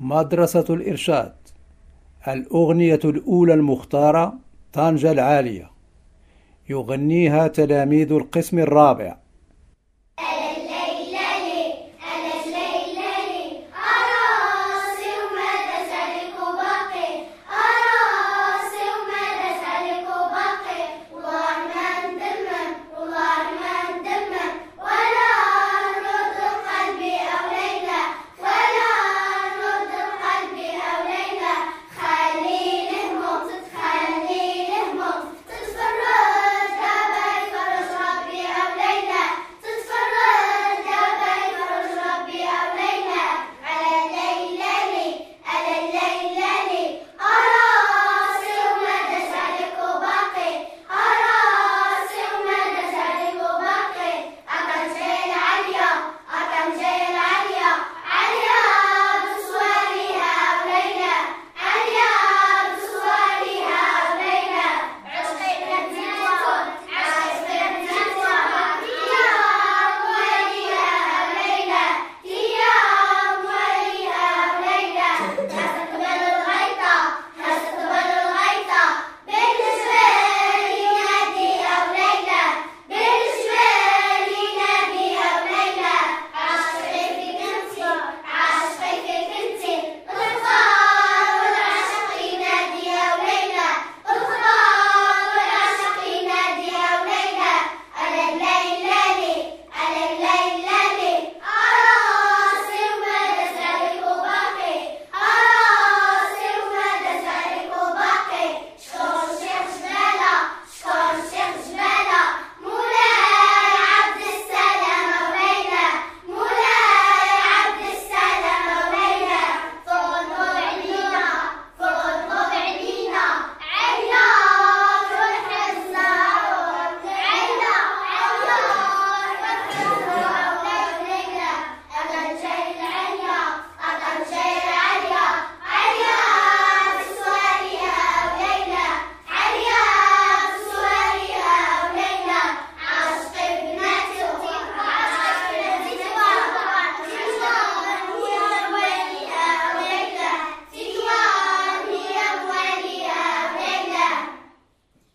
مدرسة الإرشاد الأغنية الأولى المختارة طنجة العالية. يغنيها تلاميذ القسم الرابع.